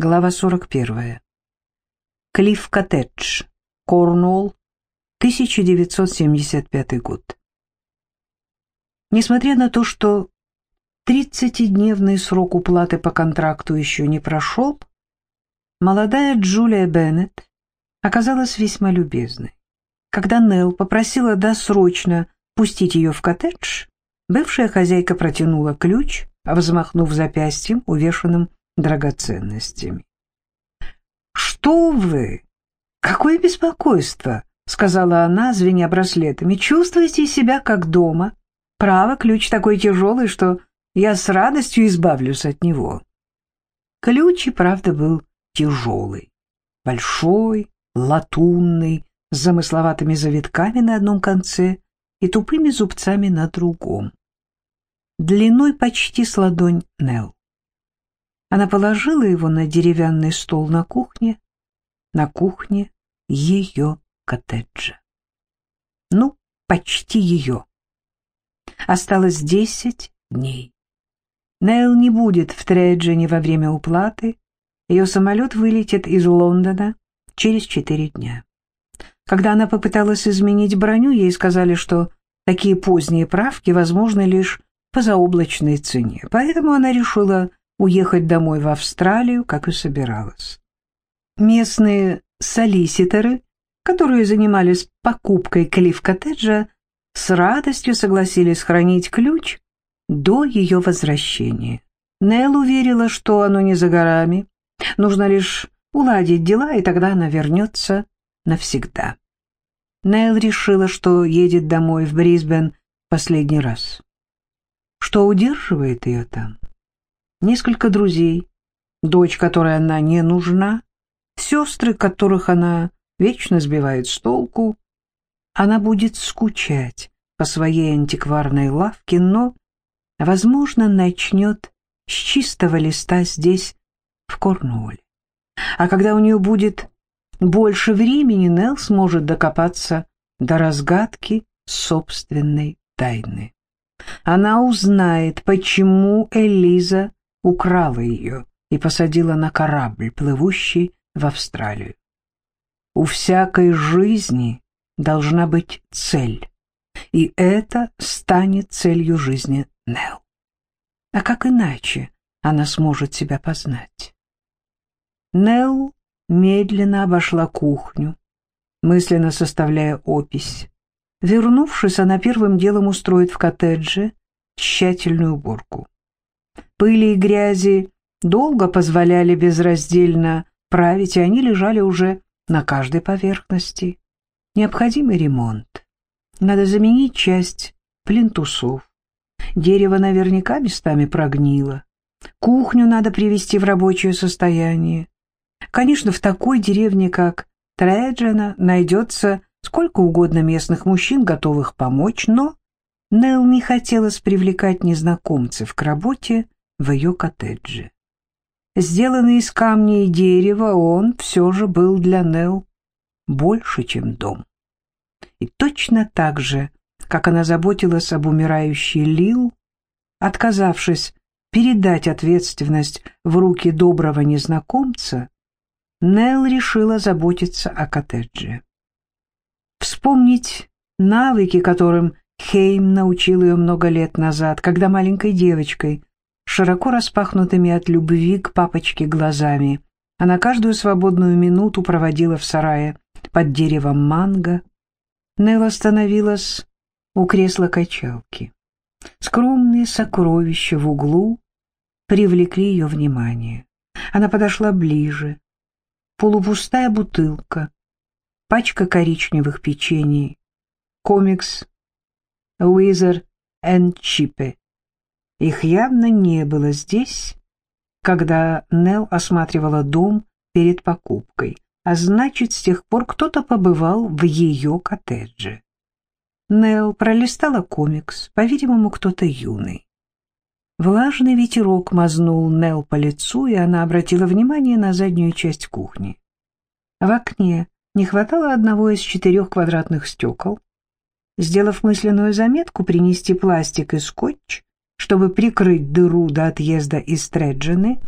Глава 41. Клифф Коттедж, Корнуолл, 1975 год. Несмотря на то, что 30-дневный срок уплаты по контракту еще не прошел, молодая Джулия Беннет оказалась весьма любезной. Когда Нелл попросила досрочно пустить ее в коттедж, бывшая хозяйка протянула ключ, взмахнув запястьем, увешанным драгоценностями. «Что вы? Какое беспокойство!» — сказала она, звеня браслетами. «Чувствуете себя как дома. Право, ключ такой тяжелый, что я с радостью избавлюсь от него». Ключ и правда был тяжелый, большой, латунный, с замысловатыми завитками на одном конце и тупыми зубцами на другом. Длиной почти с ладонь Нелл. Она положила его на деревянный стол на кухне, на кухне ее коттеджа. Ну, почти ее. Осталось десять дней. Нейл не будет в Треджине во время уплаты. Ее самолет вылетит из Лондона через четыре дня. Когда она попыталась изменить броню, ей сказали, что такие поздние правки возможны лишь по заоблачной цене. Поэтому она решила уехать домой в Австралию, как и собиралась. Местные солиситоры, которые занимались покупкой клифф-коттеджа, с радостью согласились хранить ключ до ее возвращения. Нелл уверила, что оно не за горами, нужно лишь уладить дела, и тогда она вернется навсегда. Нелл решила, что едет домой в Брисбен последний раз. Что удерживает ее там? Несколько друзей, дочь, которой она не нужна, сестры, которых она вечно сбивает с толку. Она будет скучать по своей антикварной лавке, но, возможно, начнет с чистого листа здесь, в Корнуолле. А когда у нее будет больше времени, Нелл сможет докопаться до разгадки собственной тайны. Она узнает, почему Элиза украла ее и посадила на корабль, плывущий в Австралию. У всякой жизни должна быть цель, и это станет целью жизни Нелл. А как иначе она сможет себя познать? Нелл медленно обошла кухню, мысленно составляя опись. Вернувшись, она первым делом устроит в коттедже тщательную уборку. Пыли и грязи долго позволяли безраздельно править, и они лежали уже на каждой поверхности. Необходимый ремонт. Надо заменить часть плинтусов. Дерево наверняка местами прогнило. Кухню надо привести в рабочее состояние. Конечно, в такой деревне, как Треджина, найдется сколько угодно местных мужчин, готовых помочь, но Нелл не хотелось привлекать незнакомцев к работе, в ее коттедже. Сделанный из камня и дерева, он все же был для Нелл больше, чем дом. И точно так же, как она заботилась об умирающей Лил, отказавшись передать ответственность в руки доброго незнакомца, Нелл решила заботиться о коттедже. Вспомнить навыки, которым Хейм научил ее много лет назад, когда маленькой девочкой широко распахнутыми от любви к папочке глазами. Она каждую свободную минуту проводила в сарае под деревом манго. Нелл остановилась у кресла качалки. Скромные сокровища в углу привлекли ее внимание. Она подошла ближе. Полупустая бутылка, пачка коричневых печений, комикс «Уизер энд Чипе» Их явно не было здесь, когда Нел осматривала дом перед покупкой, а значит, с тех пор кто-то побывал в ее коттедже. Нел пролистала комикс, по-видимому, кто-то юный. Влажный ветерок мазнул Нел по лицу, и она обратила внимание на заднюю часть кухни. В окне не хватало одного из четырех квадратных стекол. Сделав мысленную заметку принести пластик и скотч, чтобы прикрыть дыру до отъезда из Треджины,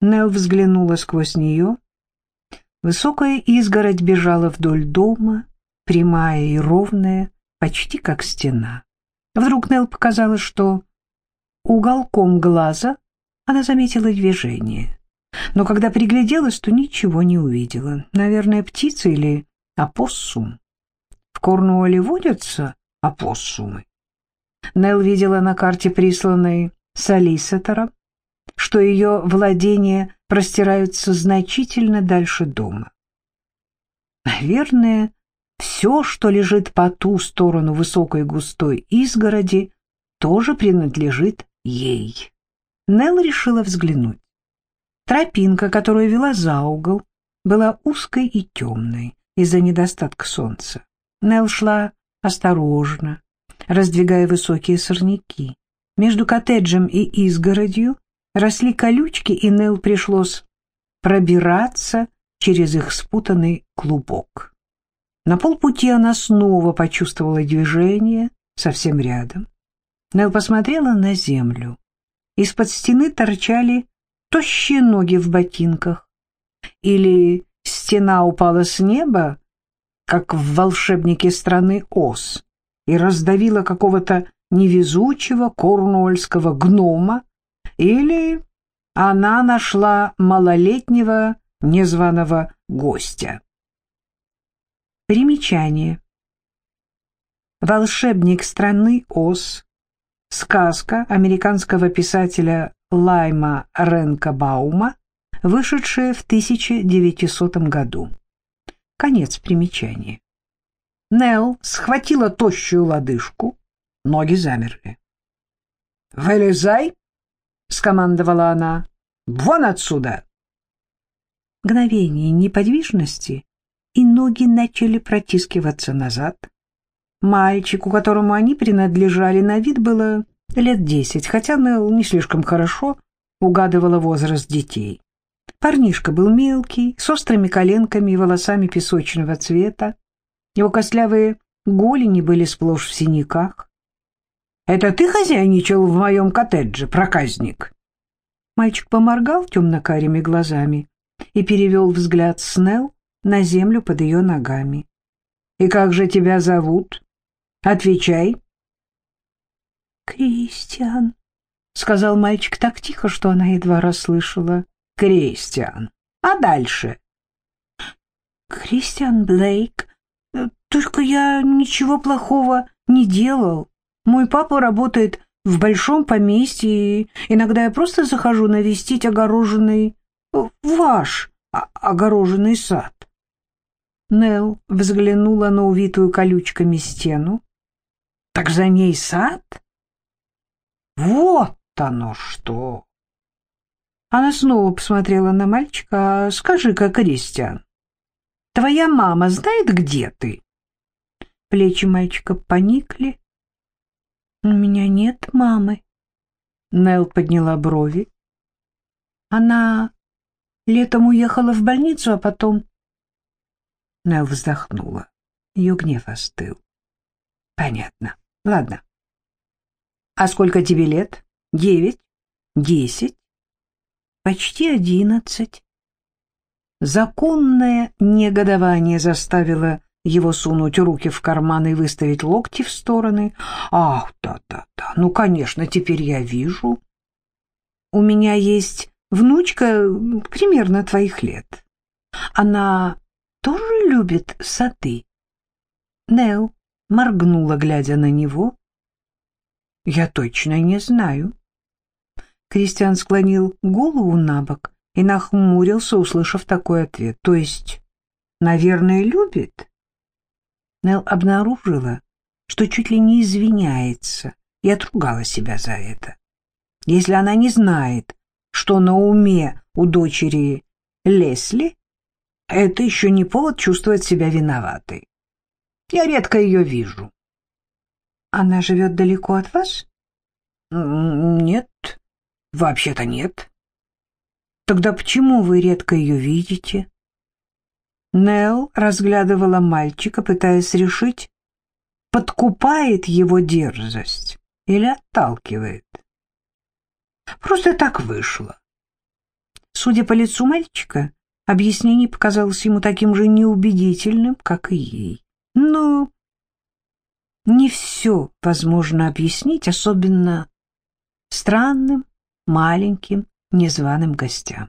Нелл взглянула сквозь нее. Высокая изгородь бежала вдоль дома, прямая и ровная, почти как стена. Вдруг Нелл показалось, что уголком глаза она заметила движение. Но когда пригляделась, то ничего не увидела. Наверное, птица или опоссум. В Корнуолле водятся опоссумы. Нелл видела на карте, присланной солиситором, что ее владения простираются значительно дальше дома. Наверное, все, что лежит по ту сторону высокой густой изгороди, тоже принадлежит ей. Нелл решила взглянуть. Тропинка, которая вела за угол, была узкой и темной из-за недостатка солнца. Нелл шла осторожно, раздвигая высокие сорняки. Между коттеджем и изгородью росли колючки, и Нелл пришлось пробираться через их спутанный клубок. На полпути она снова почувствовала движение совсем рядом. Нелл посмотрела на землю. Из-под стены торчали тощие ноги в ботинках. Или стена упала с неба, как в волшебнике страны Оз, и раздавила какого-то невезучего корнуольского гнома, или она нашла малолетнего незваного гостя. Примечание. Волшебник страны Оз. Сказка американского писателя Лайма Ренкабаума, вышедшая в 1900 году. Конец примечания. Нелл схватила тощую лодыжку, ноги замерли. «Вылезай!» — скомандовала она. «Вон отсюда!» Мгновение неподвижности, и ноги начали протискиваться назад. Мальчику, которому они принадлежали, на вид было лет десять, хотя Нелл не слишком хорошо угадывала возраст детей. Парнишка был мелкий, с острыми коленками и волосами песочного цвета. Его костлявые голени были сплошь в синяках. «Это ты хозяйничал в моем коттедже, проказник?» Мальчик поморгал темно-карими глазами и перевел взгляд Снелл на землю под ее ногами. «И как же тебя зовут? Отвечай!» «Кристиан», — сказал мальчик так тихо, что она едва расслышала. «Кристиан. А дальше?» «Кристиан Блейк. Только я ничего плохого не делал. Мой папа работает в большом поместье, и иногда я просто захожу навестить огороженный... ваш огороженный сад». Нелл взглянула на увитую колючками стену. «Так за ней сад?» Вот оно что! Она снова посмотрела на мальчика. «А «Скажи-ка, Кристиан, твоя мама знает, где ты?» Плечи мальчика поникли. «У меня нет мамы». Нелл подняла брови. «Она летом уехала в больницу, а потом...» Нелл вздохнула. Ее гнев остыл. «Понятно. Ладно. А сколько тебе лет? Девять? Десять? Почти одиннадцать. Законное негодование заставило его сунуть руки в карманы и выставить локти в стороны. Ах, да-да-да, ну, конечно, теперь я вижу. У меня есть внучка примерно твоих лет. Она тоже любит сады? Нел моргнула, глядя на него, я точно не знаю. Кристиан склонил голову на бок и нахмурился, услышав такой ответ. То есть, наверное, любит? Нел обнаружила, что чуть ли не извиняется, и отругала себя за это. Если она не знает, что на уме у дочери Лесли, это еще не повод чувствовать себя виноватой. Я редко ее вижу. Она живет далеко от вас? Нет, вообще-то нет. Тогда почему вы редко ее видите? Нел разглядывала мальчика, пытаясь решить, подкупает его дерзость или отталкивает. Просто так вышло. Судя по лицу мальчика, объяснение показалось ему таким же неубедительным, как и ей. Но не все возможно объяснить, особенно странным, маленьким, незваным гостям.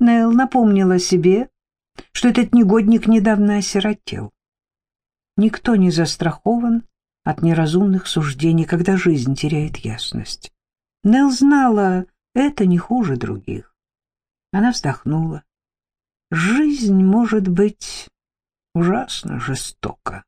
Нелл напомнила себе, что этот негодник недавно осиротел. Никто не застрахован от неразумных суждений, когда жизнь теряет ясность. Нелл знала, это не хуже других. Она вздохнула. Жизнь может быть ужасно жестока.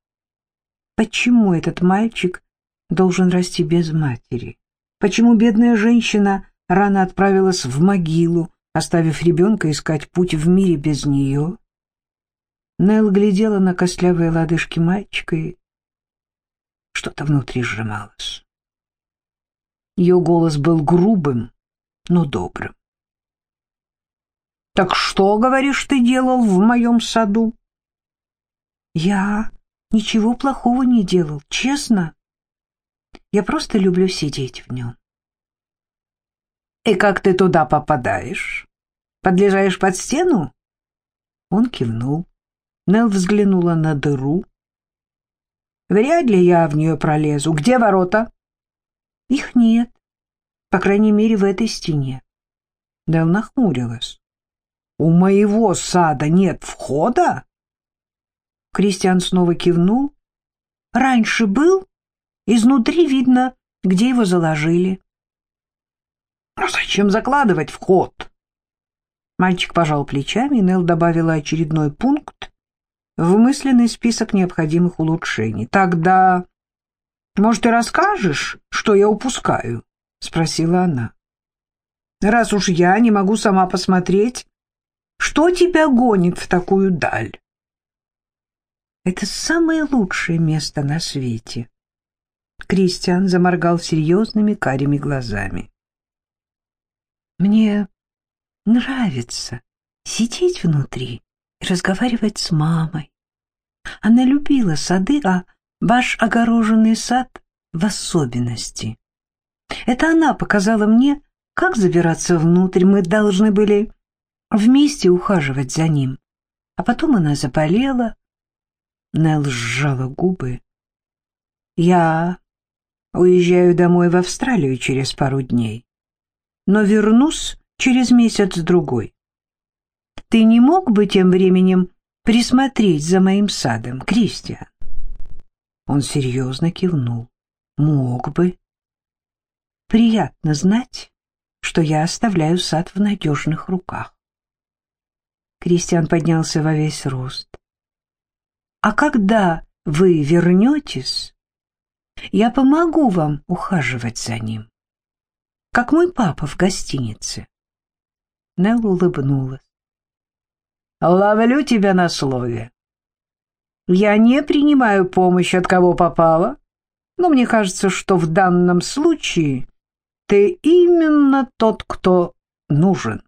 Почему этот мальчик должен расти без матери? Почему бедная женщина рано отправилась в могилу, оставив ребенка искать путь в мире без нее? Нелл глядела на костлявые лодыжки мальчика и что-то внутри сжималось. Ее голос был грубым, но добрым. «Так что, говоришь, ты делал в моем саду?» «Я ничего плохого не делал, честно. Я просто люблю сидеть в нем». «И как ты туда попадаешь? Подлежаешь под стену?» Он кивнул. Нел взглянула на дыру. «Вряд ли я в нее пролезу. Где ворота?» «Их нет. По крайней мере, в этой стене». Нел нахмурилась. «У моего сада нет входа?» Кристиан снова кивнул. «Раньше был. Изнутри видно, где его заложили». «А зачем закладывать вход?» Мальчик пожал плечами, и Нелл добавила очередной пункт в мысленный список необходимых улучшений. «Тогда, может, ты расскажешь, что я упускаю?» — спросила она. «Раз уж я не могу сама посмотреть, что тебя гонит в такую даль?» Это самое лучшее место на свете. Кристиан заморгал серьезными карими глазами. Мне нравится сидеть внутри и разговаривать с мамой. Она любила сады, а ваш огороженный сад в особенности. Это она показала мне, как забираться внутрь. Мы должны были вместе ухаживать за ним. А потом она заболела, Нелл сжала губы. «Я уезжаю домой в Австралию через пару дней, но вернусь через месяц-другой. Ты не мог бы тем временем присмотреть за моим садом, Кристиан?» Он серьезно кивнул. «Мог бы. Приятно знать, что я оставляю сад в надежных руках». Кристиан поднялся во весь рост. А когда вы вернетесь, я помогу вам ухаживать за ним, как мой папа в гостинице. Нелл улыбнулась. Ловлю тебя на слове. Я не принимаю помощь от кого попало, но мне кажется, что в данном случае ты именно тот, кто нужен.